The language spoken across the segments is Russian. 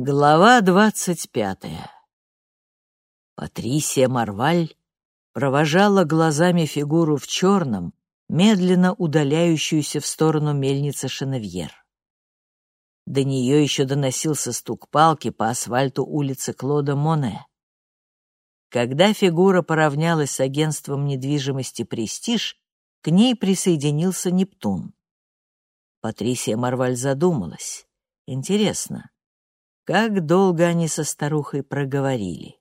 Глава двадцать пятая. Патрисия Марваль провожала глазами фигуру в черном, медленно удаляющуюся в сторону мельницы Шеневьер. До нее еще доносился стук палки по асфальту улицы Клода Моне. Когда фигура поравнялась с агентством недвижимости «Престиж», к ней присоединился Нептун. Патрисия Марваль задумалась. Интересно, как долго они со старухой проговорили?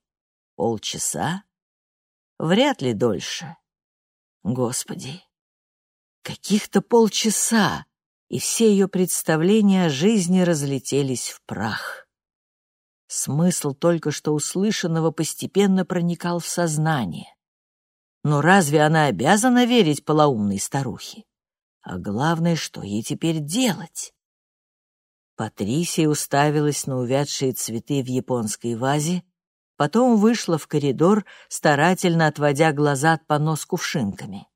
Полчаса? Вряд ли дольше. Господи, каких-то полчаса, и все ее представления о жизни разлетелись в прах. Смысл только что услышанного постепенно проникал в сознание. Но разве она обязана верить полоумной старухе? А главное, что ей теперь делать? Патрисия уставилась на увядшие цветы в японской вазе, потом вышла в коридор, старательно отводя глаза от понос кувшинками.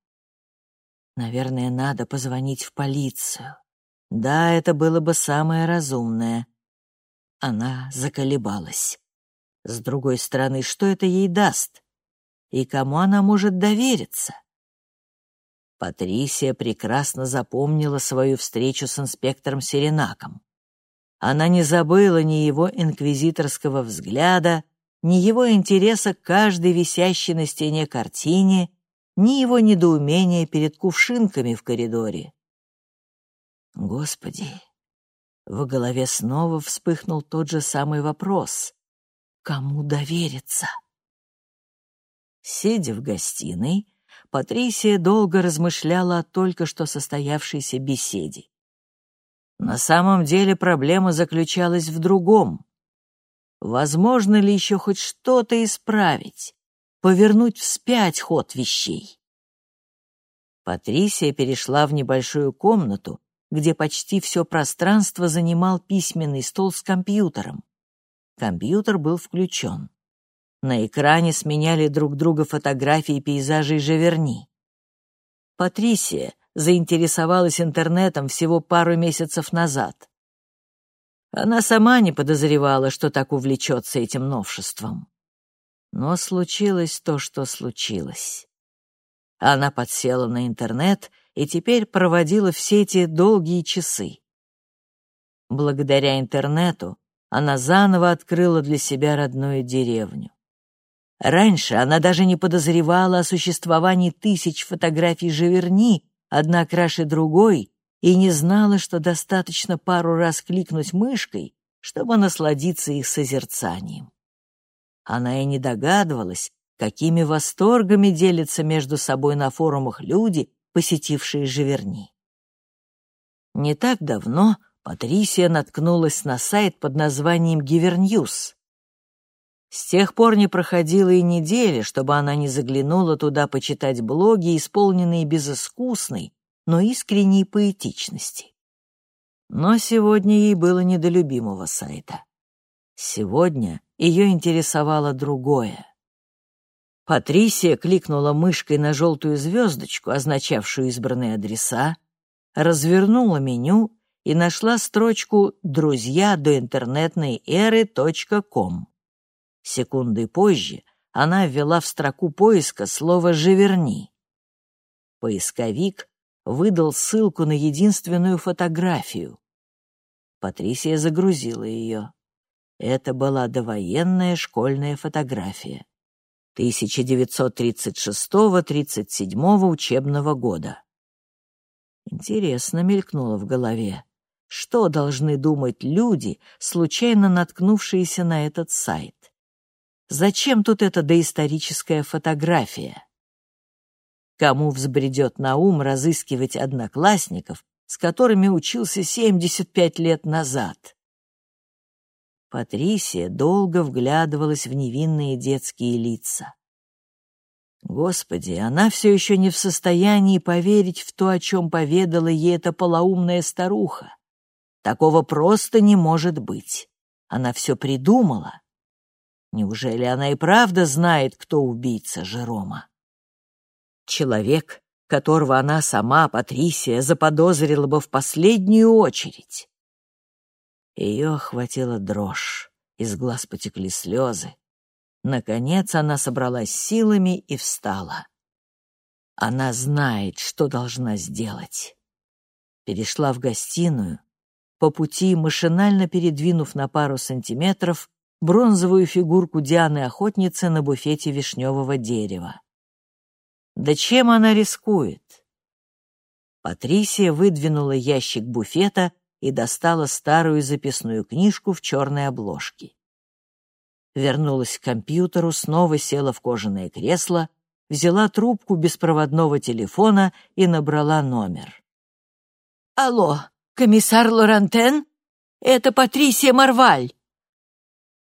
Наверное, надо позвонить в полицию. Да, это было бы самое разумное. Она заколебалась. С другой стороны, что это ей даст? И кому она может довериться? Патрисия прекрасно запомнила свою встречу с инспектором Серенаком. Она не забыла ни его инквизиторского взгляда, ни его интереса к каждой висящей на стене картине, ни его недоумения перед кувшинками в коридоре. Господи, в голове снова вспыхнул тот же самый вопрос. Кому довериться? Сидя в гостиной, Патрисия долго размышляла о только что состоявшейся беседе. На самом деле проблема заключалась в другом. Возможно ли еще хоть что-то исправить, повернуть вспять ход вещей? Патрисия перешла в небольшую комнату, где почти все пространство занимал письменный стол с компьютером. Компьютер был включен. На экране сменяли друг друга фотографии пейзажей Живерни. Патрисия, заинтересовалась интернетом всего пару месяцев назад. Она сама не подозревала, что так увлечется этим новшеством. Но случилось то, что случилось. Она подсела на интернет и теперь проводила все эти долгие часы. Благодаря интернету она заново открыла для себя родную деревню. Раньше она даже не подозревала о существовании тысяч фотографий Живерни, одна краше другой, и не знала, что достаточно пару раз кликнуть мышкой, чтобы насладиться их созерцанием. Она и не догадывалась, какими восторгами делятся между собой на форумах люди, посетившие Живерни. Не так давно Патрисия наткнулась на сайт под названием Гиверньюз. С тех пор не проходило и недели, чтобы она не заглянула туда почитать блоги, исполненные безыскусной, но искренней поэтичности. Но сегодня ей было не до любимого сайта. Сегодня ее интересовало другое. Патрисия кликнула мышкой на желтую звездочку, означавшую избранные адреса, развернула меню и нашла строчку «Друзья до интернетной эры .ком». Секунды позже она ввела в строку поиска слово «Живерни». Поисковик выдал ссылку на единственную фотографию. Патрисия загрузила ее. Это была довоенная школьная фотография. 1936-37 учебного года. Интересно мелькнуло в голове. Что должны думать люди, случайно наткнувшиеся на этот сайт? Зачем тут эта доисторическая фотография? Кому взбредет на ум разыскивать одноклассников, с которыми учился 75 лет назад? Патрисия долго вглядывалась в невинные детские лица. Господи, она все еще не в состоянии поверить в то, о чем поведала ей эта полоумная старуха. Такого просто не может быть. Она все придумала. Неужели она и правда знает, кто убийца Жерома? Человек, которого она сама, Патрисия, заподозрила бы в последнюю очередь. Ее охватила дрожь. Из глаз потекли слезы. Наконец она собралась силами и встала. Она знает, что должна сделать. Перешла в гостиную, по пути машинально передвинув на пару сантиметров бронзовую фигурку Дианы-охотницы на буфете вишневого дерева. Да чем она рискует? Патрисия выдвинула ящик буфета и достала старую записную книжку в черной обложке. Вернулась к компьютеру, снова села в кожаное кресло, взяла трубку беспроводного телефона и набрала номер. «Алло, комиссар Лорантен? Это Патрисия Марваль!»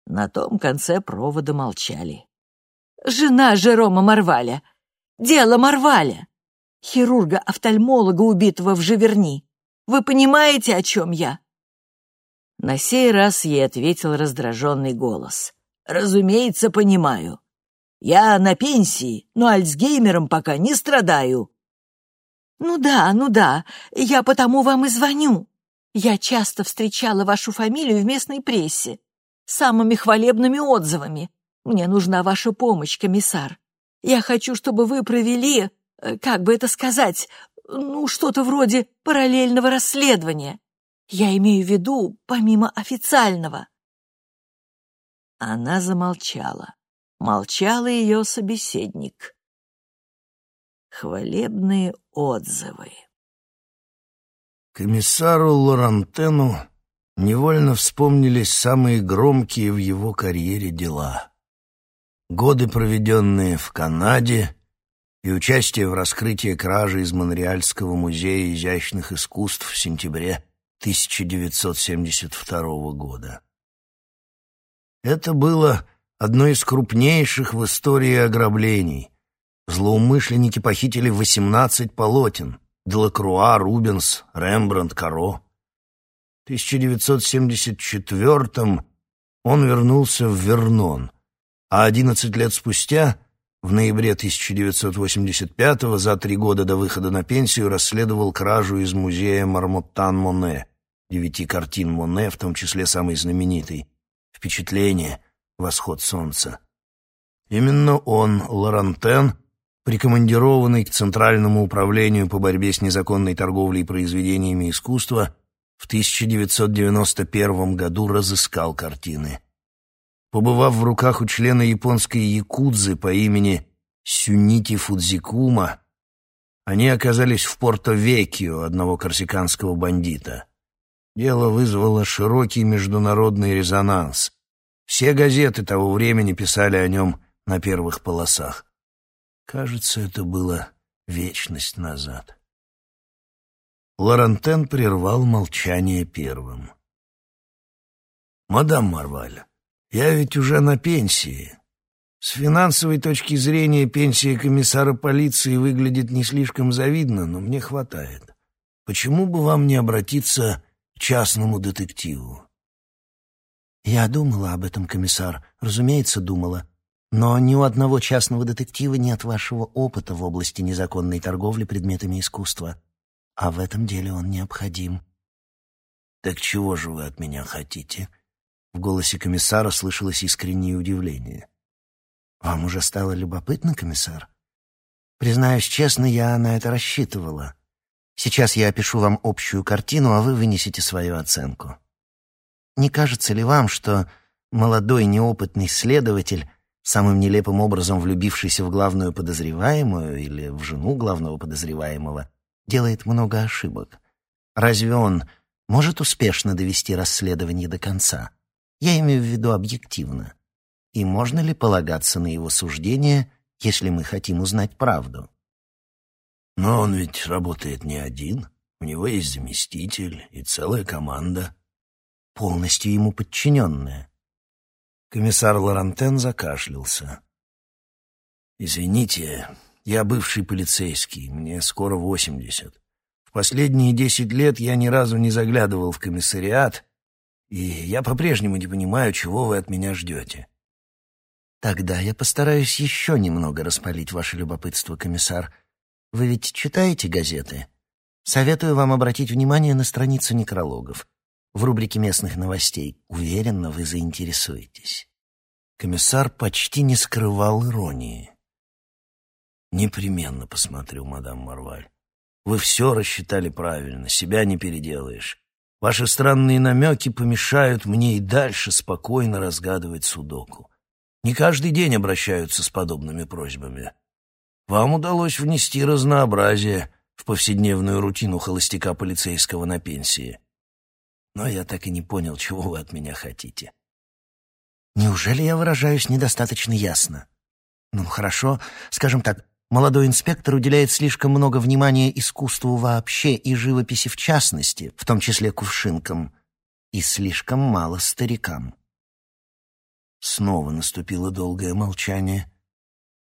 На том конце провода молчали. «Жена Жерома Марваля! Дело Марваля! Хирурга-офтальмолога, убитого в Живерни! Вы понимаете, о чем я?» На сей раз ей ответил раздраженный голос. «Разумеется, понимаю. Я на пенсии, но Альцгеймером пока не страдаю». «Ну да, ну да, я потому вам и звоню. Я часто встречала вашу фамилию в местной прессе самыми хвалебными отзывами. Мне нужна ваша помощь, комиссар. Я хочу, чтобы вы провели, э, как бы это сказать, ну, что-то вроде параллельного расследования. Я имею в виду, помимо официального». Она замолчала. Молчал ее собеседник. Хвалебные отзывы. Комиссару Лорантену невольно вспомнились самые громкие в его карьере дела. Годы, проведенные в Канаде, и участие в раскрытии кражи из Монреальского музея изящных искусств в сентябре 1972 года. Это было одно из крупнейших в истории ограблений. Злоумышленники похитили 18 полотен — Делакруа, Рубенс, Рембрандт, Каро — 1974-м он вернулся в Вернон, а 11 лет спустя, в ноябре 1985-го, за три года до выхода на пенсию, расследовал кражу из музея Мармоттан-Моне, девяти картин Моне, в том числе самый знаменитый «Впечатление. Восход солнца». Именно он, Лорантен, прикомандированный к Центральному управлению по борьбе с незаконной торговлей произведениями искусства, в 1991 году разыскал картины. Побывав в руках у члена японской якудзы по имени Сюнити Фудзикума, они оказались в Порто-Векио, одного корсиканского бандита. Дело вызвало широкий международный резонанс. Все газеты того времени писали о нем на первых полосах. Кажется, это было вечность назад. Лорантен прервал молчание первым. «Мадам Марваль, я ведь уже на пенсии. С финансовой точки зрения пенсия комиссара полиции выглядит не слишком завидно, но мне хватает. Почему бы вам не обратиться к частному детективу?» «Я думала об этом, комиссар, разумеется, думала. Но ни у одного частного детектива нет вашего опыта в области незаконной торговли предметами искусства а в этом деле он необходим. «Так чего же вы от меня хотите?» В голосе комиссара слышалось искреннее удивление. «Вам уже стало любопытно, комиссар? Признаюсь честно, я на это рассчитывала. Сейчас я опишу вам общую картину, а вы вынесете свою оценку. Не кажется ли вам, что молодой неопытный следователь, самым нелепым образом влюбившийся в главную подозреваемую или в жену главного подозреваемого, делает много ошибок. Разве он может успешно довести расследование до конца? Я имею в виду объективно. И можно ли полагаться на его суждение, если мы хотим узнать правду? Но он ведь работает не один. У него есть заместитель и целая команда. Полностью ему подчиненная. Комиссар Лорантен закашлялся. «Извините, я бывший полицейский, мне скоро восемьдесят. В последние десять лет я ни разу не заглядывал в комиссариат, и я по-прежнему не понимаю, чего вы от меня ждете. Тогда я постараюсь еще немного распалить ваше любопытство, комиссар. Вы ведь читаете газеты? Советую вам обратить внимание на страницу некрологов. в рубрике местных новостей. Уверенно, вы заинтересуетесь». Комиссар почти не скрывал иронии. «Непременно посмотрю, мадам Марваль. Вы все рассчитали правильно, себя не переделаешь. Ваши странные намеки помешают мне и дальше спокойно разгадывать судоку. Не каждый день обращаются с подобными просьбами. Вам удалось внести разнообразие в повседневную рутину холостяка полицейского на пенсии. Но я так и не понял, чего вы от меня хотите. Неужели я выражаюсь недостаточно ясно? Ну, хорошо, скажем так, молодой инспектор уделяет слишком много внимания искусству вообще и живописи в частности, в том числе кувшинкам, и слишком мало старикам. Снова наступило долгое молчание.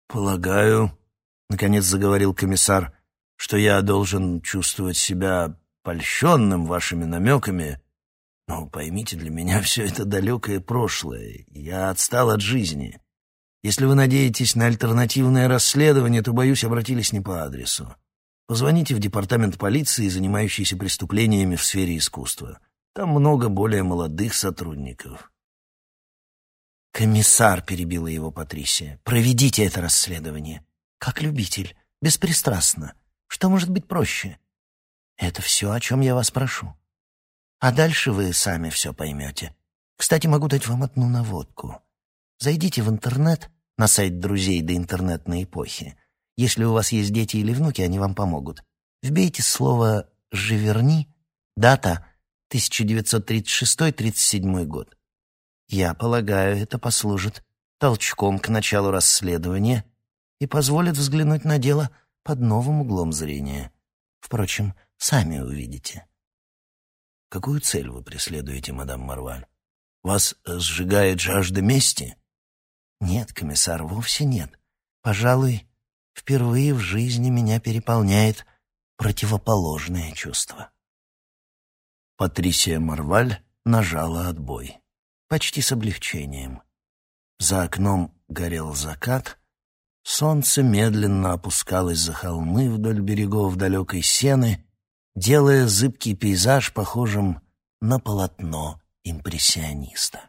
«Полагаю», — наконец заговорил комиссар, — «что я должен чувствовать себя польщенным вашими намеками. Но поймите, для меня все это далекое прошлое. Я отстал от жизни. Если вы надеетесь на альтернативное расследование, то, боюсь, обратились не по адресу. Позвоните в департамент полиции, занимающийся преступлениями в сфере искусства. Там много более молодых сотрудников. «Комиссар», — перебила его Патрисия, — «проведите это расследование. Как любитель, беспристрастно. Что может быть проще? Это все, о чем я вас прошу. А дальше вы сами все поймете. Кстати, могу дать вам одну наводку. Зайдите в интернет, на сайт друзей до интернетной эпохи. Если у вас есть дети или внуки, они вам помогут. Вбейте слово «Живерни», дата 1936-37 год. Я полагаю, это послужит толчком к началу расследования и позволит взглянуть на дело под новым углом зрения. Впрочем, сами увидите. Какую цель вы преследуете, мадам Марваль? Вас сжигает жажда мести? Нет, комиссар, вовсе нет. Пожалуй, впервые в жизни меня переполняет противоположное чувство. Патрисия Марваль нажала отбой. Почти с облегчением. За окном горел закат, солнце медленно опускалось за холмы вдоль берегов далекой сены, делая зыбкий пейзаж похожим на полотно импрессиониста.